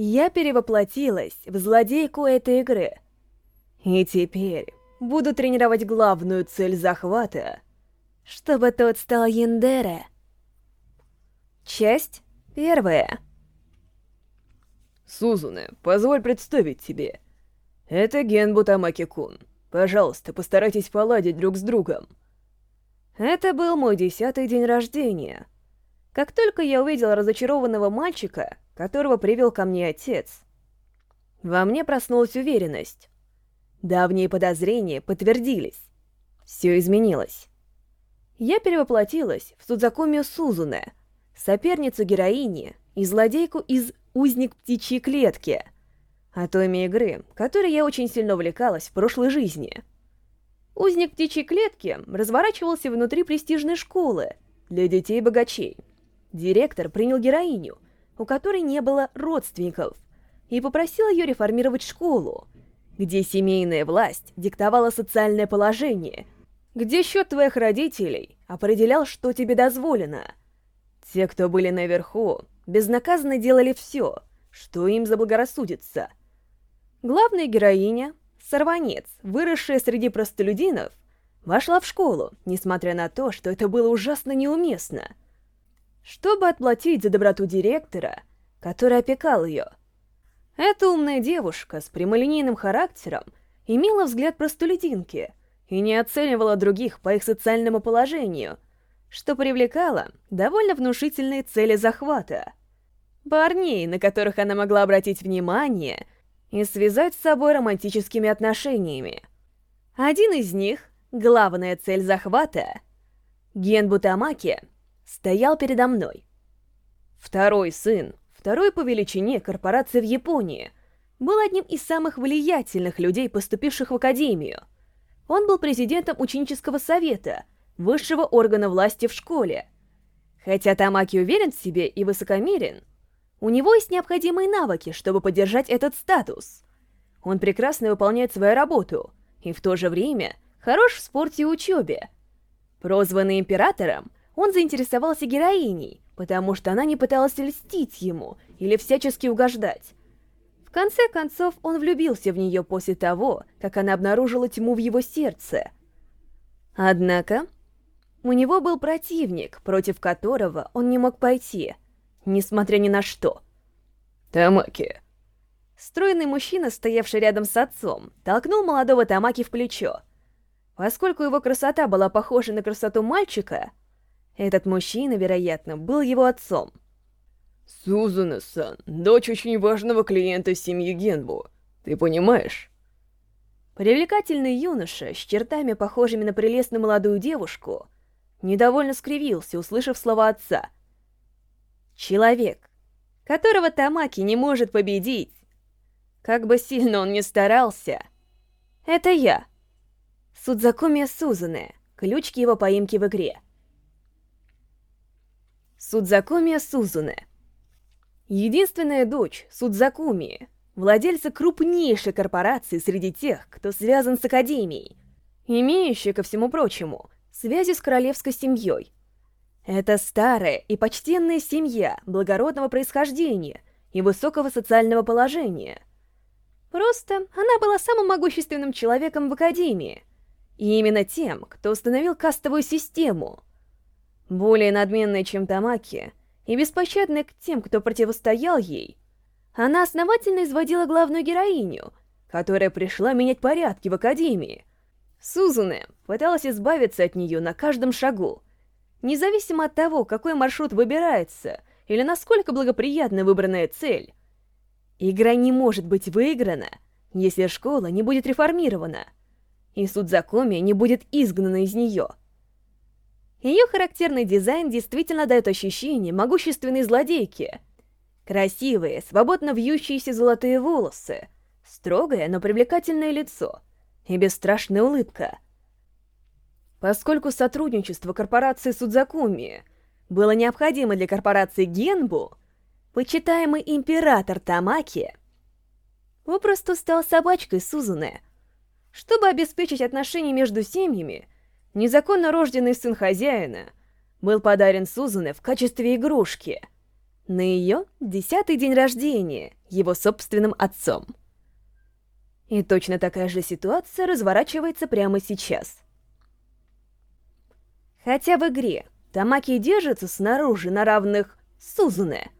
Я перевоплотилась в злодейку этой игры. И теперь буду тренировать главную цель захвата, чтобы тот стал Яндере. Часть первая. Сузуне, позволь представить тебе. Это Генбу Тамаки-кун. Пожалуйста, постарайтесь поладить друг с другом. Это был мой десятый день рождения. Как только я увидел разочарованного мальчика, которого привел ко мне отец, во мне проснулась уверенность. Давние подозрения подтвердились. Все изменилось. Я перевоплотилась в Судзакумию Сузуне, соперницу героини и злодейку из «Узник птичьей клетки», о томе игры, которой я очень сильно увлекалась в прошлой жизни. Узник птичьей клетки разворачивался внутри престижной школы для детей-богачей. Директор принял героиню, у которой не было родственников, и попросил ее реформировать школу, где семейная власть диктовала социальное положение, где счет твоих родителей определял, что тебе дозволено. Те, кто были наверху, безнаказанно делали все, что им заблагорассудится. Главная героиня, сорванец, выросшая среди простолюдинов, вошла в школу, несмотря на то, что это было ужасно неуместно. Чтобы отплатить за доброту директора, который опекал ее. Эта умная девушка с прямолинейным характером имела взгляд простолюдинки и не оценивала других по их социальному положению, что привлекало довольно внушительные цели захвата. Парней, на которых она могла обратить внимание — и связать с собой романтическими отношениями. Один из них, главная цель захвата, Ген Бутамаки, стоял передо мной. Второй сын, второй по величине корпорации в Японии, был одним из самых влиятельных людей, поступивших в академию. Он был президентом ученического совета, высшего органа власти в школе. Хотя Тамаки уверен в себе и высокомерен, у него есть необходимые навыки, чтобы поддержать этот статус. Он прекрасно выполняет свою работу и в то же время хорош в спорте и учебе. Прозванный императором, он заинтересовался героиней, потому что она не пыталась льстить ему или всячески угождать. В конце концов, он влюбился в нее после того, как она обнаружила тьму в его сердце. Однако, у него был противник, против которого он не мог пойти — несмотря ни на что. «Тамаки!» Стройный мужчина, стоявший рядом с отцом, толкнул молодого Тамаки в плечо. Поскольку его красота была похожа на красоту мальчика, этот мужчина, вероятно, был его отцом. «Сузуна-сан, дочь очень важного клиента семьи Генбу. Ты понимаешь?» Привлекательный юноша, с чертами, похожими на прелестную молодую девушку, недовольно скривился, услышав слова отца — Человек, которого Тамаки не может победить, как бы сильно он ни старался, это я. Судзакуми Сузуне, ключ к его поимке в игре. Судзакуми Сузуне. Единственная дочь Судзакуми, владельца крупнейшей корпорации среди тех, кто связан с Академией, имеющая, ко всему прочему, связи с королевской семьей, это старая и почтенная семья благородного происхождения и высокого социального положения. Просто она была самым могущественным человеком в Академии, и именно тем, кто установил кастовую систему. Более надменная, чем Тамаки, и беспощадная к тем, кто противостоял ей, она основательно изводила главную героиню, которая пришла менять порядки в Академии. Сузуне пыталась избавиться от нее на каждом шагу, Независимо от того, какой маршрут выбирается, или насколько благоприятна выбранная цель, игра не может быть выиграна, если школа не будет реформирована, и Судзакоми не будет изгнана из нее. Ее характерный дизайн действительно дает ощущение могущественной злодейки. Красивые, свободно вьющиеся золотые волосы, строгое, но привлекательное лицо и бесстрашная улыбка — Поскольку сотрудничество корпорации Судзакуми было необходимо для корпорации Генбу, почитаемый император Тамаки попросту стал собачкой Сузуне. Чтобы обеспечить отношения между семьями, незаконно рожденный сын хозяина был подарен Сузуне в качестве игрушки. на ее десятый день рождения его собственным отцом. И точно такая же ситуация разворачивается прямо сейчас. Хотя в игре Тамаки держится снаружи на равных Сузуне,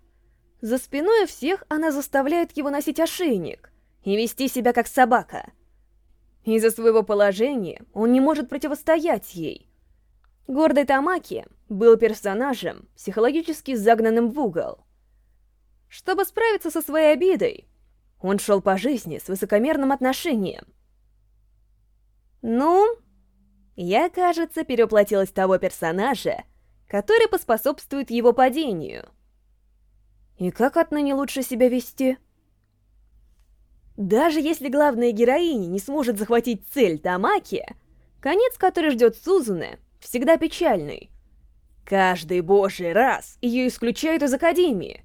за спиной всех она заставляет его носить ошейник и вести себя как собака. Из-за своего положения он не может противостоять ей. Гордый Тамаки был персонажем, психологически загнанным в угол. Чтобы справиться со своей обидой, он шел по жизни с высокомерным отношением. Ну, я, кажется, переплатилась того персонажа, который поспособствует его падению. И как отныне лучше себя вести? Даже если главная героиня не сможет захватить цель Тамаки, конец, который ждет Сузуне, всегда печальный. Каждый божий раз ее исключают из Академии.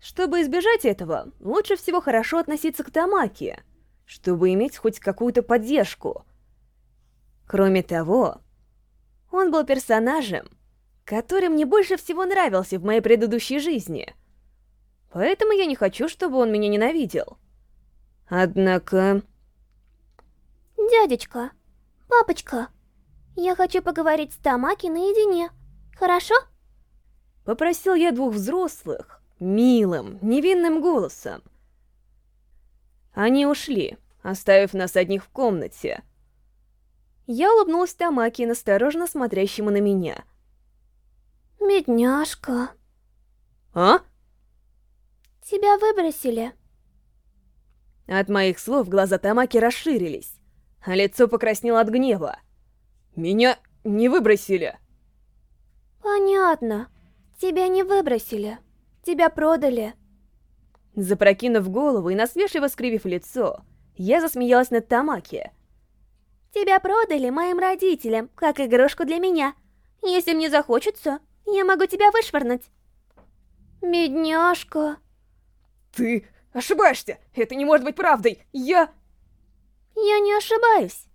Чтобы избежать этого, лучше всего хорошо относиться к Тамаке, чтобы иметь хоть какую-то поддержку. Кроме того, он был персонажем, который мне больше всего нравился в моей предыдущей жизни. Поэтому я не хочу, чтобы он меня ненавидел. Однако... Дядечка, папочка, я хочу поговорить с Тамаки наедине, хорошо? Попросил я двух взрослых, милым, невинным голосом. Они ушли, оставив нас одних в комнате. Я улыбнулась Тамаки, настороженно смотрящему на меня. «Бедняжка». «А?» «Тебя выбросили». От моих слов глаза Тамаки расширились, а лицо покраснело от гнева. «Меня не выбросили!» «Понятно. Тебя не выбросили». Тебя продали. Запрокинув голову и насмешливо скривив лицо, я засмеялась над Тамаки. Тебя продали моим родителям, как игрушку для меня. Если мне захочется, я могу тебя вышвырнуть. Бедняжка. Ты ошибаешься! Это не может быть правдой! Я... Я не ошибаюсь.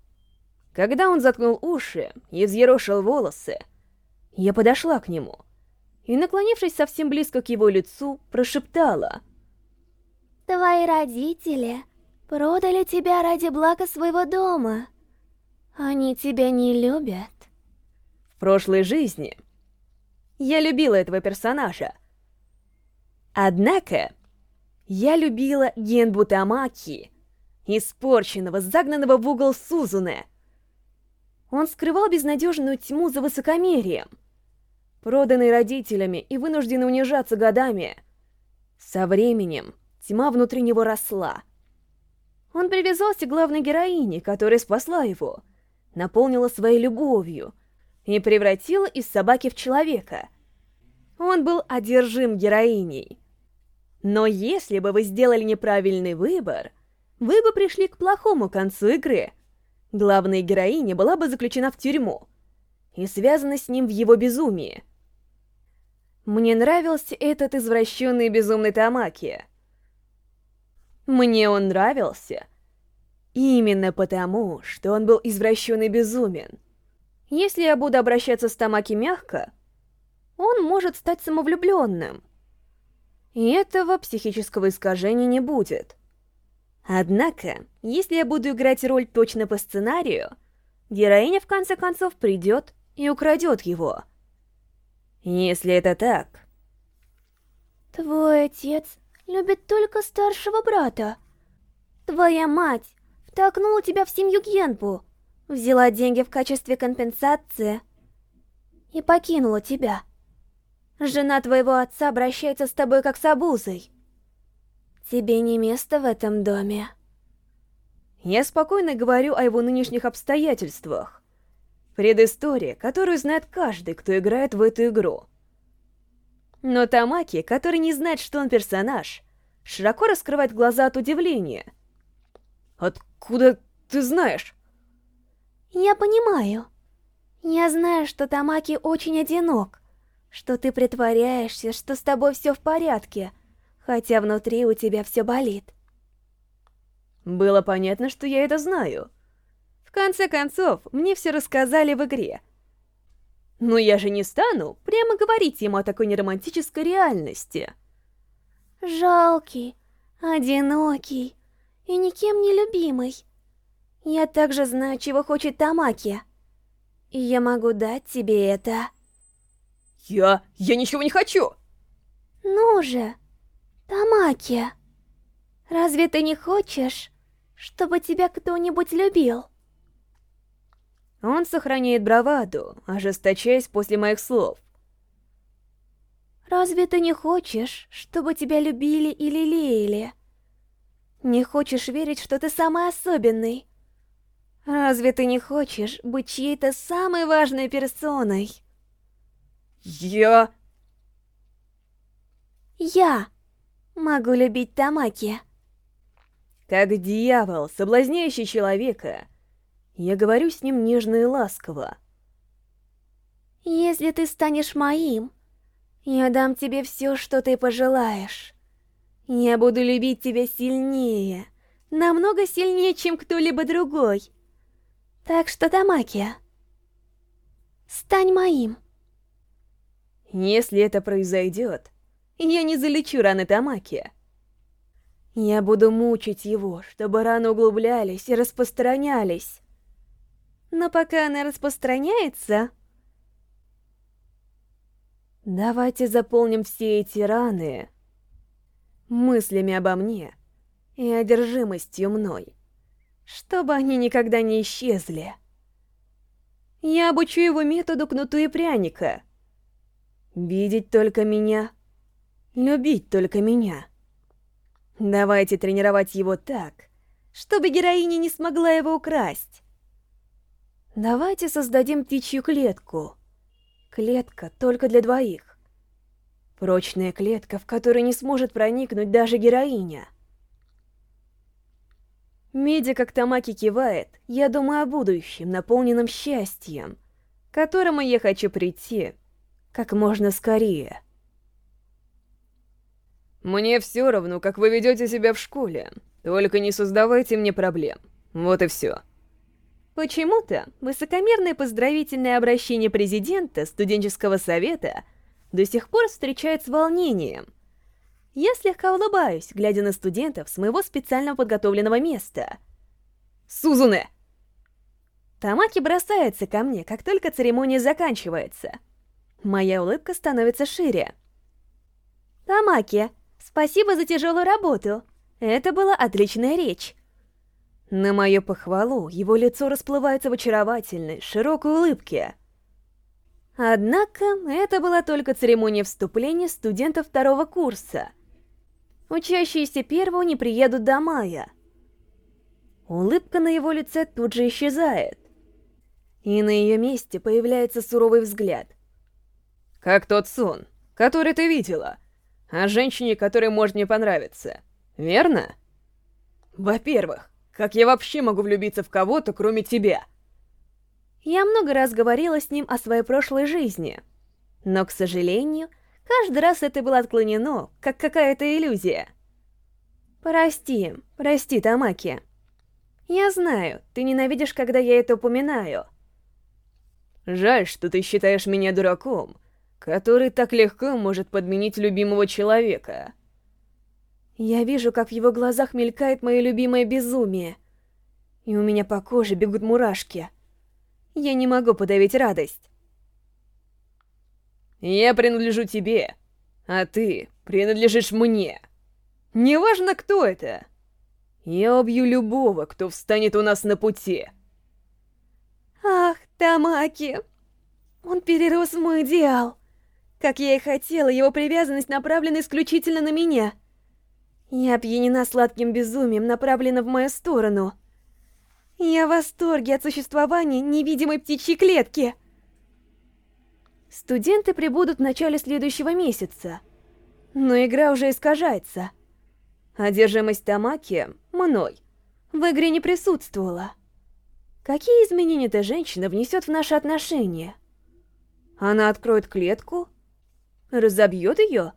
Когда он заткнул уши и взъерошил волосы, я подошла к нему и, наклонившись совсем близко к его лицу, прошептала. «Твои родители продали тебя ради блага своего дома. Они тебя не любят». В прошлой жизни я любила этого персонажа. Однако я любила Генбу Тамаки, испорченного, загнанного в угол Сузуне. Он скрывал безнадежную тьму за высокомерием — проданный родителями и вынужденный унижаться годами. Со временем тьма внутри него росла. Он привязался к главной героине, которая спасла его, наполнила своей любовью и превратила из собаки в человека. Он был одержим героиней. Но если бы вы сделали неправильный выбор, вы бы пришли к плохому концу игры. Главная героиня была бы заключена в тюрьму и связана с ним в его безумии. Мне нравился этот извращенный безумный Тамаки. Мне он нравился именно потому, что он был извращенный безумен. Если я буду обращаться с Тамаки мягко, он может стать самовлюбленным. И этого психического искажения не будет. Однако, если я буду играть роль точно по сценарию, героиня в конце концов придет и украдет его — если это так... Твой отец любит только старшего брата. Твоя мать втолкнула тебя в семью Генпу, взяла деньги в качестве компенсации и покинула тебя. Жена твоего отца обращается с тобой как с обузой. Тебе не место в этом доме. Я спокойно говорю о его нынешних обстоятельствах. Предыстория, которую знает каждый, кто играет в эту игру. Но Тамаки, который не знает, что он персонаж, широко раскрывает глаза от удивления. «Откуда ты знаешь?» «Я понимаю. Я знаю, что Тамаки очень одинок, что ты притворяешься, что с тобой все в порядке, хотя внутри у тебя все болит». Было понятно, что я это знаю. В конце концов, мне все рассказали в игре. Но я же не стану прямо говорить ему о такой неромантической реальности. Жалкий, одинокий и никем не любимый. Я также знаю, чего хочет Тамаки. И я могу дать тебе это. Я... я ничего не хочу! Ну же, Тамаки, разве ты не хочешь, чтобы тебя кто-нибудь любил? Он сохраняет браваду, ожесточаясь после моих слов. Разве ты не хочешь, чтобы тебя любили и лелеяли? Не хочешь верить, что ты самый особенный? Разве ты не хочешь быть чьей-то самой важной персоной? Я... Я могу любить Тамаки. Как дьявол, соблазняющий человека, я говорю с ним нежно и ласково. Если ты станешь моим, я дам тебе все, что ты пожелаешь. Я буду любить тебя сильнее, намного сильнее, чем кто-либо другой. Так что, Тамаки, стань моим. Если это произойдет, я не залечу раны Тамаки. Я буду мучить его, чтобы раны углублялись и распространялись. Но пока она распространяется... Давайте заполним все эти раны мыслями обо мне и одержимостью мной, чтобы они никогда не исчезли. Я обучу его методу кнуту и пряника. Видеть только меня, любить только меня. Давайте тренировать его так, чтобы героиня не смогла его украсть. Давайте создадим птичью клетку. Клетка только для двоих. Прочная клетка, в которой не сможет проникнуть даже героиня. Меди, как Тамаки кивает, я думаю о будущем, наполненном счастьем, к которому я хочу прийти как можно скорее. Мне все равно, как вы ведете себя в школе, только не создавайте мне проблем. Вот и все. Почему-то высокомерное поздравительное обращение президента студенческого совета до сих пор встречает с волнением. Я слегка улыбаюсь, глядя на студентов с моего специально подготовленного места. «Сузуне!» Тамаки бросается ко мне, как только церемония заканчивается. Моя улыбка становится шире. «Тамаки, спасибо за тяжелую работу. Это была отличная речь. На мою похвалу его лицо расплывается в очаровательной, широкой улыбке. Однако, это была только церемония вступления студентов второго курса. Учащиеся первого не приедут до мая. Улыбка на его лице тут же исчезает. И на ее месте появляется суровый взгляд. «Как тот сон, который ты видела, о женщине, которая может мне понравиться, верно?» «Во-первых, как я вообще могу влюбиться в кого-то, кроме тебя? Я много раз говорила с ним о своей прошлой жизни. Но, к сожалению, каждый раз это было отклонено, как какая-то иллюзия. Прости, прости, Тамаки. Я знаю, ты ненавидишь, когда я это упоминаю. Жаль, что ты считаешь меня дураком, который так легко может подменить любимого человека. Я вижу, как в его глазах мелькает мое любимое безумие. И у меня по коже бегут мурашки. Я не могу подавить радость. Я принадлежу тебе, а ты принадлежишь мне. Неважно, кто это. Я убью любого, кто встанет у нас на пути. Ах, Тамаки. Он перерос в мой идеал. Как я и хотела, его привязанность направлена исключительно на меня — я опьянена сладким безумием, направлена в мою сторону. Я в восторге от существования невидимой птичьей клетки. Студенты прибудут в начале следующего месяца, но игра уже искажается. Одержимость Тамаки мной в игре не присутствовала. Какие изменения эта женщина внесет в наши отношения? Она откроет клетку? Разобьет ее?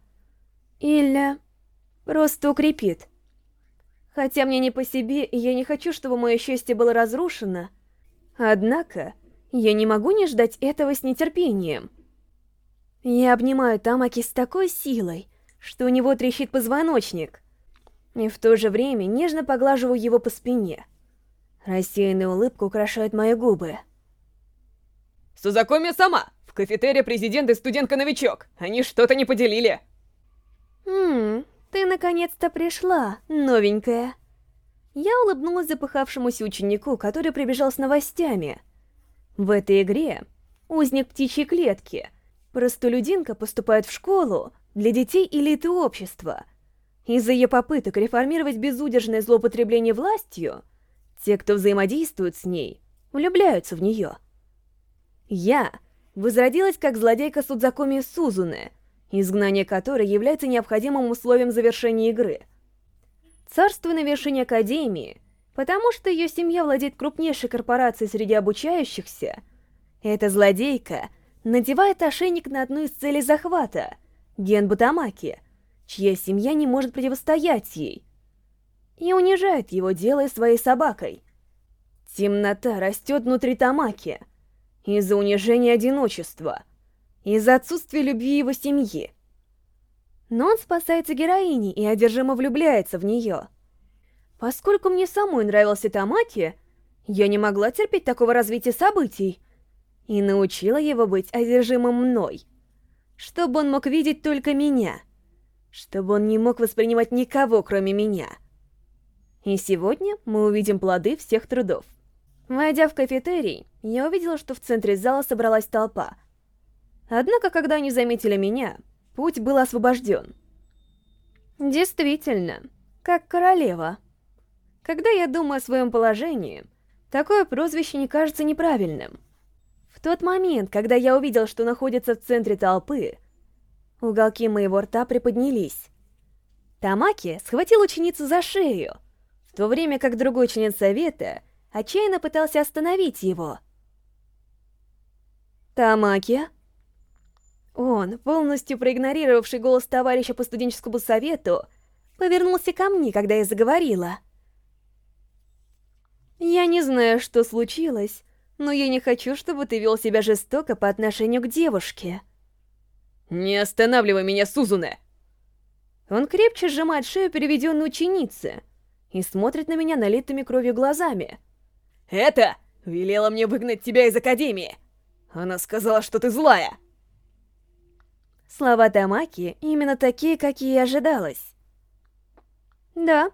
Или просто укрепит. Хотя мне не по себе, и я не хочу, чтобы мое счастье было разрушено. Однако, Я не могу не ждать этого с нетерпением. Я обнимаю Тамаки с такой силой, что у него трещит позвоночник, и в то же время нежно поглаживаю его по спине. Рассеянная улыбка украшает мои губы. Сузакоми сама! В кафетерии президент и студентка-новичок. Они что-то не поделили. Хм, ты наконец-то пришла, новенькая. Я улыбнулась запыхавшемуся ученику, который прибежал с новостями. В этой игре узник птичьей клетки. Простолюдинка поступает в школу для детей элиты общества. Из-за ее попыток реформировать безудержное злоупотребление властью, те, кто взаимодействует с ней, влюбляются в нее. Я возродилась как злодейка Судзакоми Сузуне, изгнание которой является необходимым условием завершения игры. Царство на вершине Академии, потому что ее семья владеет крупнейшей корпорацией среди обучающихся, эта злодейка надевает ошейник на одну из целей захвата — Ген Бутамаки, чья семья не может противостоять ей, и унижает его, делая своей собакой. Темнота растет внутри Тамаки — из-за унижения одиночества, из-за отсутствия любви его семьи. Но он спасается героиней и одержимо влюбляется в нее. Поскольку мне самой нравился Тамаки, я не могла терпеть такого развития событий и научила его быть одержимым мной, чтобы он мог видеть только меня, чтобы он не мог воспринимать никого, кроме меня. И сегодня мы увидим плоды всех трудов. Войдя в кафетерий, я увидела, что в центре зала собралась толпа. Однако, когда они заметили меня, путь был освобожден. Действительно, как королева. Когда я думаю о своем положении, такое прозвище не кажется неправильным. В тот момент, когда я увидел, что находится в центре толпы, уголки моего рта приподнялись. Тамаки схватил ученицу за шею, в то время как другой член совета — отчаянно пытался остановить его. «Тамаки?» Он, полностью проигнорировавший голос товарища по студенческому совету, повернулся ко мне, когда я заговорила. «Я не знаю, что случилось, но я не хочу, чтобы ты вел себя жестоко по отношению к девушке». «Не останавливай меня, Сузуне!» Он крепче сжимает шею переведенной ученицы и смотрит на меня налитыми кровью глазами. Это велела мне выгнать тебя из Академии. Она сказала, что ты злая. Слова Тамаки именно такие, какие и ожидалось. Да,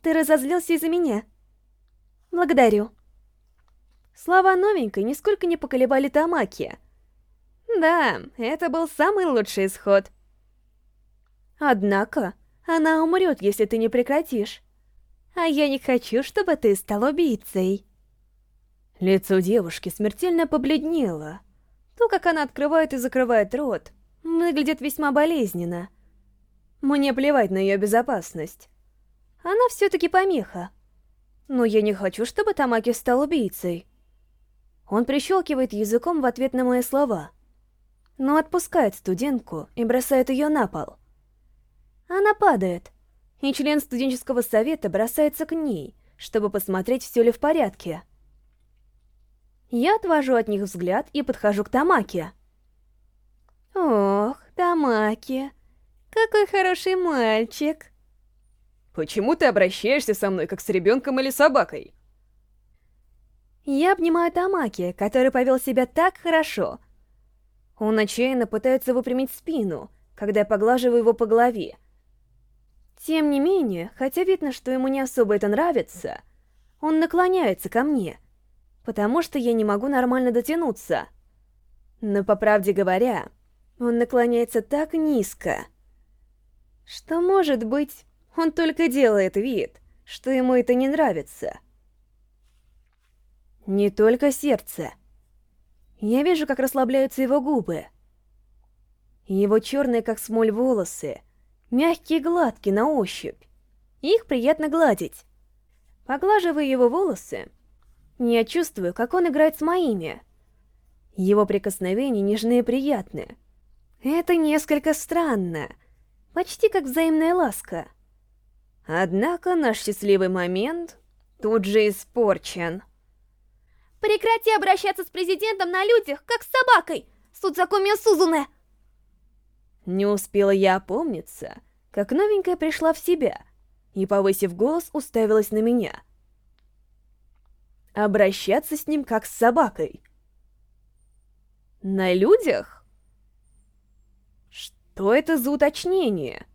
ты разозлился из-за меня. Благодарю. Слова новенькой нисколько не поколебали Тамаки. Да, это был самый лучший исход. Однако, она умрет, если ты не прекратишь. А я не хочу, чтобы ты стал убийцей. Лицо девушки смертельно побледнело. То, как она открывает и закрывает рот, выглядит весьма болезненно. Мне плевать на ее безопасность. Она все-таки помеха. Но я не хочу, чтобы Тамаки стал убийцей. Он прищелкивает языком в ответ на мои слова. Но отпускает студентку и бросает ее на пол. Она падает, и член студенческого совета бросается к ней, чтобы посмотреть, все ли в порядке. Я отвожу от них взгляд и подхожу к Тамаке. Ох, Тамаки, какой хороший мальчик. Почему ты обращаешься со мной, как с ребенком или собакой? Я обнимаю Тамаки, который повел себя так хорошо. Он отчаянно пытается выпрямить спину, когда я поглаживаю его по голове. Тем не менее, хотя видно, что ему не особо это нравится, он наклоняется ко мне — потому что я не могу нормально дотянуться. Но, по правде говоря, он наклоняется так низко, что, может быть, он только делает вид, что ему это не нравится. Не только сердце. Я вижу, как расслабляются его губы. Его черные, как смоль, волосы, мягкие гладкие на ощупь. Их приятно гладить. Поглаживая его волосы, я чувствую, как он играет с моими. Его прикосновения нежные и приятные. Это несколько странно. Почти как взаимная ласка. Однако наш счастливый момент тут же испорчен. Прекрати обращаться с президентом на людях, как с собакой! Судзакуми Сузуне! Не успела я опомниться, как новенькая пришла в себя и, повысив голос, уставилась на меня. Обращаться с ним как с собакой. На людях? Что это за уточнение?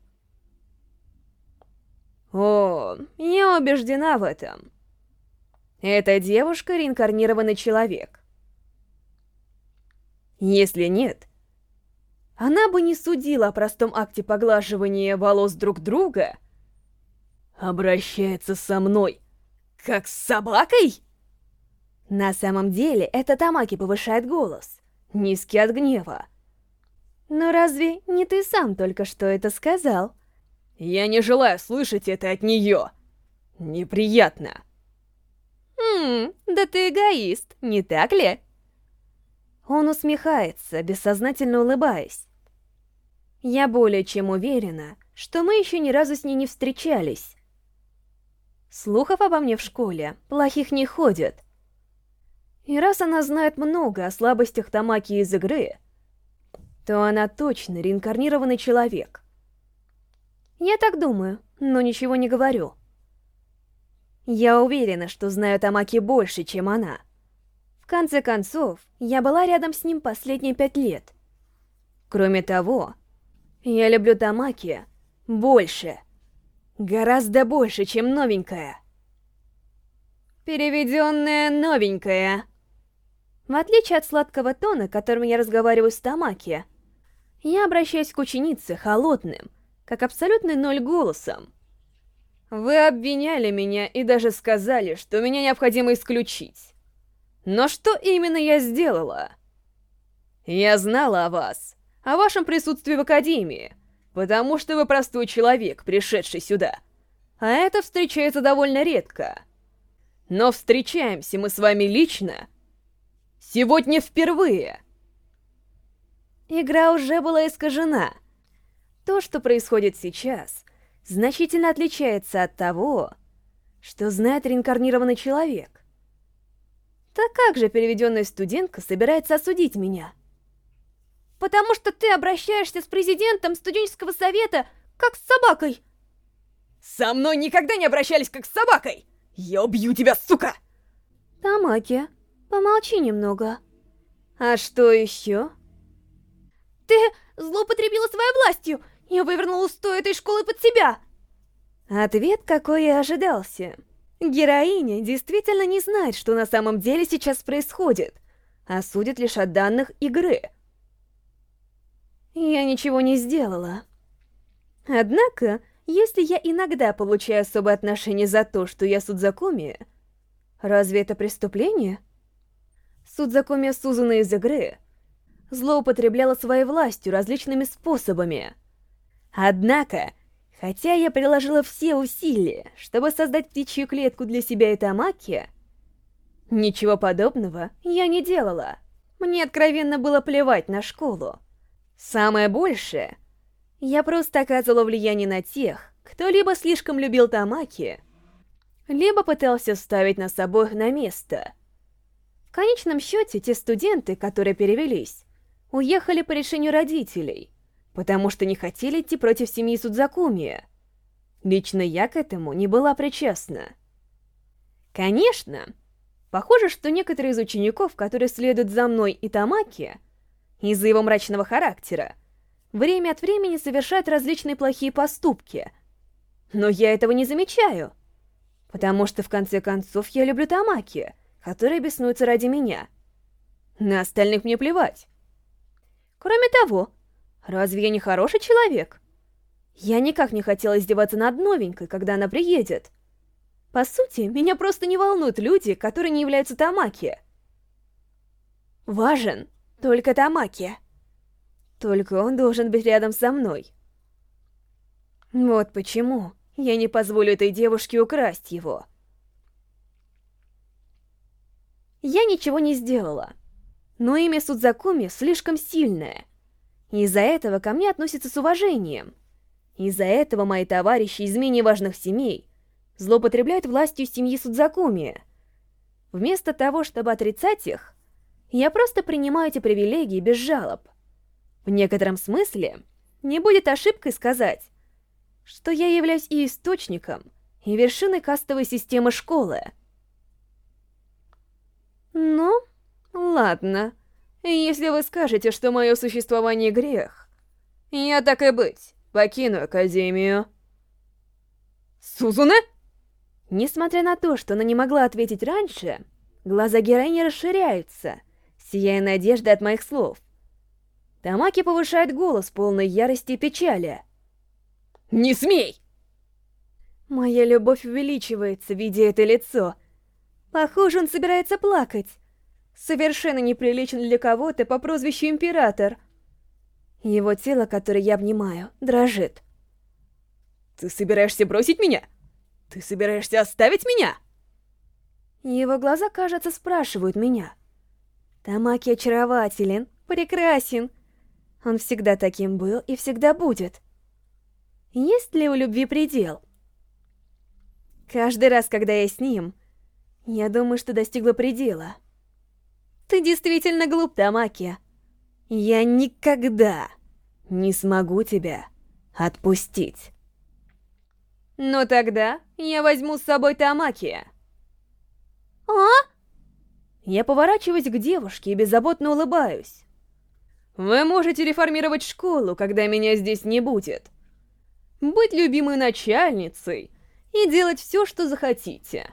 О, я убеждена в этом. Эта девушка — реинкарнированный человек. Если нет, она бы не судила о простом акте поглаживания волос друг друга. Обращается со мной, как с собакой? На самом деле, это Тамаки повышает голос, низкий от гнева. Но разве не ты сам только что это сказал? Я не желаю слышать это от нее. Неприятно. Хм, да ты эгоист, не так ли? Он усмехается, бессознательно улыбаясь. Я более чем уверена, что мы еще ни разу с ней не встречались. Слухов обо мне в школе, плохих не ходят. И раз она знает много о слабостях Тамаки из игры, то она точно реинкарнированный человек. Я так думаю, но ничего не говорю. Я уверена, что знаю Тамаки больше, чем она. В конце концов, я была рядом с ним последние пять лет. Кроме того, я люблю Тамаки больше. Гораздо больше, чем новенькая. Переведенная новенькая. В отличие от сладкого тона, которым я разговариваю с Тамаки, я обращаюсь к ученице холодным, как абсолютный ноль голосом. Вы обвиняли меня и даже сказали, что меня необходимо исключить. Но что именно я сделала? Я знала о вас, о вашем присутствии в Академии, потому что вы простой человек, пришедший сюда. А это встречается довольно редко. Но встречаемся мы с вами лично сегодня впервые. Игра уже была искажена. То, что происходит сейчас, значительно отличается от того, что знает реинкарнированный человек. Так как же переведенная студентка собирается осудить меня? Потому что ты обращаешься с президентом студенческого совета как с собакой. Со мной никогда не обращались как с собакой! Я убью тебя, сука! Тамаки, помолчи немного. А что еще? Ты злоупотребила своей властью! Я вывернула устой этой школы под себя!» Ответ, какой и ожидался. Героиня действительно не знает, что на самом деле сейчас происходит, а судит лишь от данных игры. Я ничего не сделала. Однако, если я иногда получаю особое отношение за то, что я Судзакуми, разве это преступление? Судзакуми Сузуна из игры злоупотребляла своей властью различными способами — Однако, хотя я приложила все усилия, чтобы создать птичью клетку для себя и Тамаки, ничего подобного я не делала. Мне откровенно было плевать на школу. Самое большее, я просто оказывала влияние на тех, кто либо слишком любил Тамаки, либо пытался ставить нас обоих на место. Конечном счете, те студенты, которые перевелись, уехали по решению родителей — потому что не хотели идти против семьи Судзакуми. Лично я к этому не была причастна. Конечно, похоже, что некоторые из учеников, которые следуют за мной и Тамаки, из-за его мрачного характера, время от времени совершают различные плохие поступки. Но я этого не замечаю, потому что в конце концов я люблю Тамаки, которые беснуются ради меня. На остальных мне плевать. Кроме того, Разве я не хороший человек? Я никак не хотела издеваться над новенькой, когда она приедет. По сути, меня просто не волнуют люди, которые не являются Тамаки. Важен только Тамаки. Только он должен быть рядом со мной. Вот почему я не позволю этой девушке украсть его. Я ничего не сделала, но имя Судзакуми слишком сильное — из-за этого ко мне относятся с уважением. Из-за этого мои товарищи из менее важных семей злоупотребляют властью семьи Судзакуми. Вместо того, чтобы отрицать их, я просто принимаю эти привилегии без жалоб. В некотором смысле не будет ошибкой сказать, что я являюсь и источником, и вершиной кастовой системы школы. Ну, ладно. Если вы скажете, что мое существование грех, я так и быть, покину Академию. Сузуна? Несмотря на то, что она не могла ответить раньше, глаза героини расширяются, сияя надеждой от моих слов. Тамаки повышает голос полной ярости и печали. «Не смей!» Моя любовь увеличивается, видя это лицо. Похоже, он собирается плакать. Совершенно неприличен для кого-то по прозвищу Император. Его тело, которое я обнимаю, дрожит. «Ты собираешься бросить меня? Ты собираешься оставить меня?» Его глаза, кажется, спрашивают меня. Тамаки очарователен, прекрасен. Он всегда таким был и всегда будет. Есть ли у любви предел? Каждый раз, когда я с ним, я думаю, что достигла предела. Ты действительно глуп, Тамаки. Я никогда не смогу тебя отпустить. Но тогда я возьму с собой Тамаки. А? Я поворачиваюсь к девушке и беззаботно улыбаюсь. Вы можете реформировать школу, когда меня здесь не будет. Быть любимой начальницей и делать все, что захотите.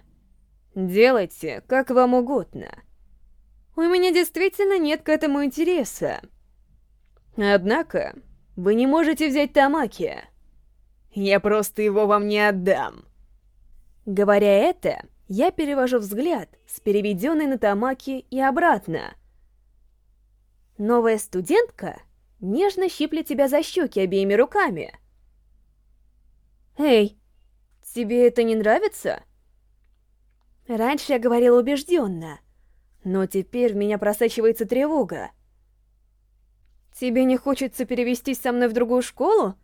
Делайте, как вам угодно. У меня действительно нет к этому интереса. Однако, вы не можете взять Тамаки. Я просто его вам не отдам. Говоря это, я перевожу взгляд с переведенной на Тамаки и обратно. Новая студентка нежно щиплет тебя за щеки обеими руками. Эй, тебе это не нравится? Раньше я говорила убежденно, но теперь в меня просачивается тревога. Тебе не хочется перевестись со мной в другую школу?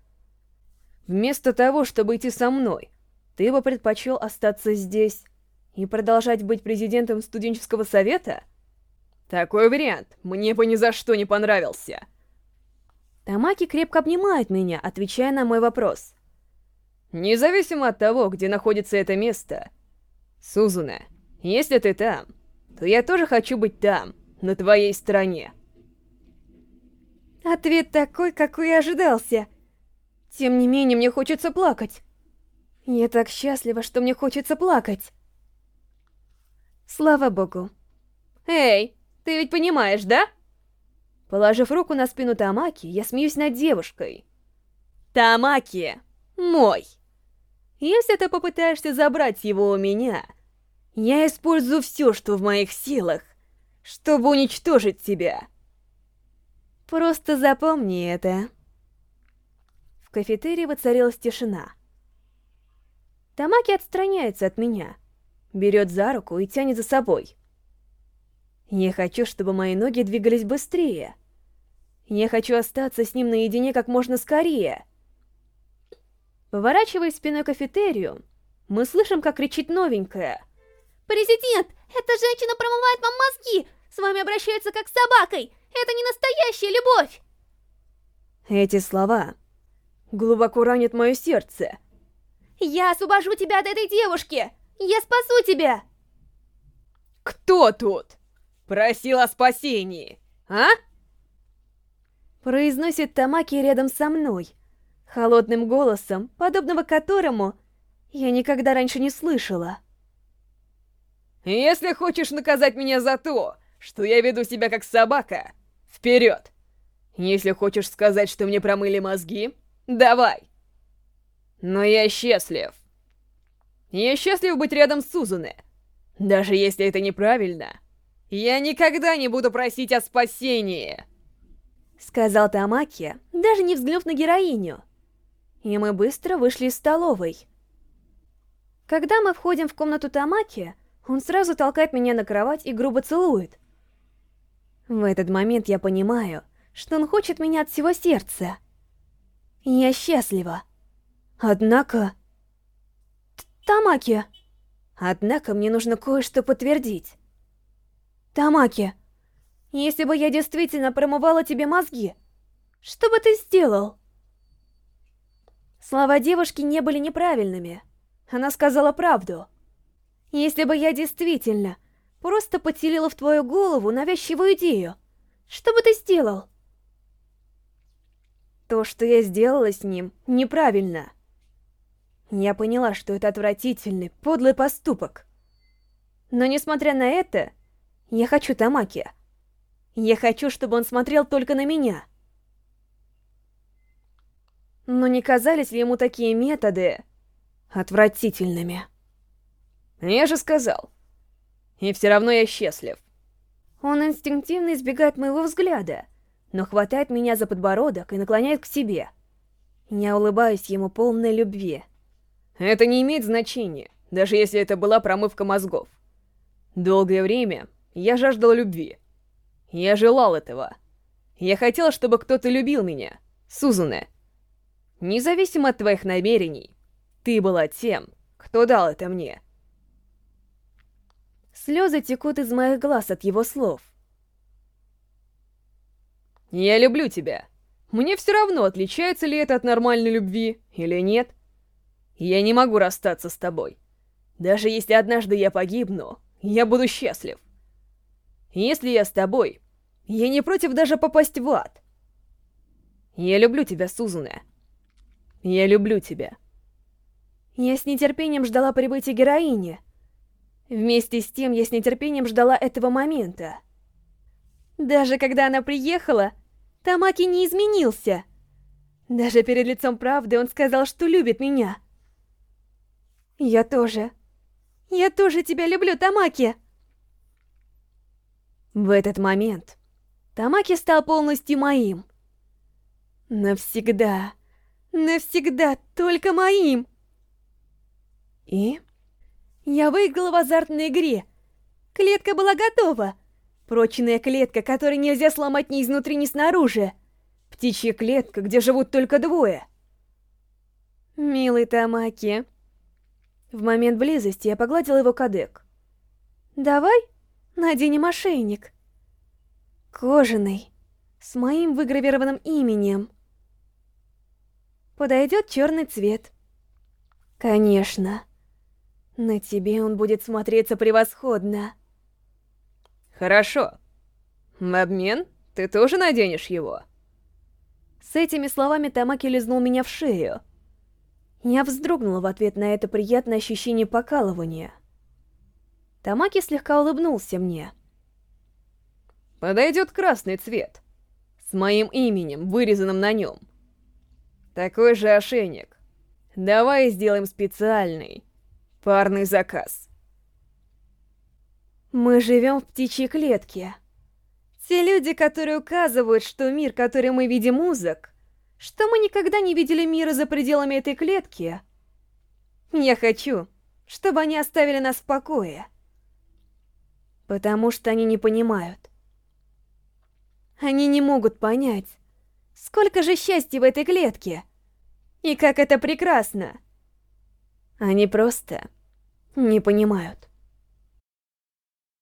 Вместо того, чтобы идти со мной, ты бы предпочел остаться здесь и продолжать быть президентом студенческого совета? Такой вариант мне бы ни за что не понравился. Тамаки крепко обнимает меня, отвечая на мой вопрос. Независимо от того, где находится это место, Сузуна, если ты там, то я тоже хочу быть там, на твоей стороне. Ответ такой, какой и ожидался — тем не менее, мне хочется плакать. Я так счастлива, что мне хочется плакать. Слава богу. Эй, ты ведь понимаешь, да? Положив руку на спину Тамаки, я смеюсь над девушкой. Тамаки, мой. Если ты попытаешься забрать его у меня, я использую все, что в моих силах, чтобы уничтожить тебя. Просто запомни это. В кафетерии воцарилась тишина. Тамаки отстраняется от меня, берет за руку и тянет за собой. Я хочу, чтобы мои ноги двигались быстрее. Я хочу остаться с ним наедине как можно скорее. Поворачиваясь спиной к кафетерию, мы слышим, как кричит новенькая. «Президент, эта женщина промывает вам мозги! С вами обращаются как с собакой! Это не настоящая любовь!» Эти слова глубоко ранит мое сердце. «Я освобожу тебя от этой девушки! Я спасу тебя!» «Кто тут? Просил о спасении, а?» Произносит Тамаки рядом со мной, холодным голосом, подобного которому я никогда раньше не слышала. «Если хочешь наказать меня за то, что я веду себя как собака, вперед! Если хочешь сказать, что мне промыли мозги, Давай! Но я счастлив. Я счастлив быть рядом с Сузуне. Даже если это неправильно, я никогда не буду просить о спасении. Сказал Тамаки, даже не взглянув на героиню. И мы быстро вышли из столовой. Когда мы входим в комнату Тамаки, он сразу толкает меня на кровать и грубо целует. В этот момент я понимаю, что он хочет меня от всего сердца. Я счастлива. Однако... Тамаки... Однако мне нужно кое-что подтвердить. Тамаки, если бы я действительно промывала тебе мозги, что бы ты сделал? Слова девушки не были неправильными. Она сказала правду. Если бы я действительно просто поделила в твою голову навязчивую идею, что бы ты сделал? То, что я сделала с ним, неправильно. Я поняла, что это отвратительный, подлый поступок. Но несмотря на это, я хочу Тамаки. Я хочу, чтобы он смотрел только на меня. Но не казались ли ему такие методы отвратительными? Я же сказал. И все равно я счастлив. Он инстинктивно избегает моего взгляда, но хватает меня за подбородок и наклоняет к себе. Я улыбаюсь ему полной любви. Это не имеет значения, даже если это была промывка мозгов. Долгое время я жаждал любви. Я желал этого. Я хотел, чтобы кто-то любил меня, Сузуне. Независимо от твоих намерений, ты была тем, кто дал это мне. Слезы текут из моих глаз от его слов. Я люблю тебя. Мне все равно, отличается ли это от нормальной любви или нет. Я не могу расстаться с тобой. Даже если однажды я погибну, я буду счастлив. Если я с тобой, я не против даже попасть в ад. Я люблю тебя, Сузуне. Я люблю тебя. Я с нетерпением ждала прибытия героини. Вместе с тем я с нетерпением ждала этого момента. Даже когда она приехала, Тамаки не изменился. Даже перед лицом правды он сказал, что любит меня. Я тоже. Я тоже тебя люблю, Тамаки. В этот момент Тамаки стал полностью моим. Навсегда. Только моим. И я выиграла в азартной игре. Клетка была готова. Прочная клетка, которую нельзя сломать ни изнутри, ни снаружи. Птичья клетка, где живут только двое. Милый Тамаки. В момент близости я погладила его кадык. «Давай наденем ошейник. Кожаный, с моим выгравированным именем. Подойдет черный цвет. Конечно, на тебе он будет смотреться превосходно». «Хорошо. В обмен ты тоже наденешь его?» С этими словами Тамаки лизнул меня в шею, я вздрогнула в ответ на это приятное ощущение покалывания. Тамаки слегка улыбнулся мне. «Подойдет красный цвет, с моим именем, вырезанным на нем. Такой же ошейник. Давай сделаем специальный, парный заказ». Мы живем в птичьей клетке. Те люди, которые указывают, что мир, который мы видим, узок, что мы никогда не видели мира за пределами этой клетки. Я хочу, чтобы они оставили нас в покое. Потому что они не понимают. Они не могут понять, сколько же счастья в этой клетке. И как это прекрасно. Они просто не понимают.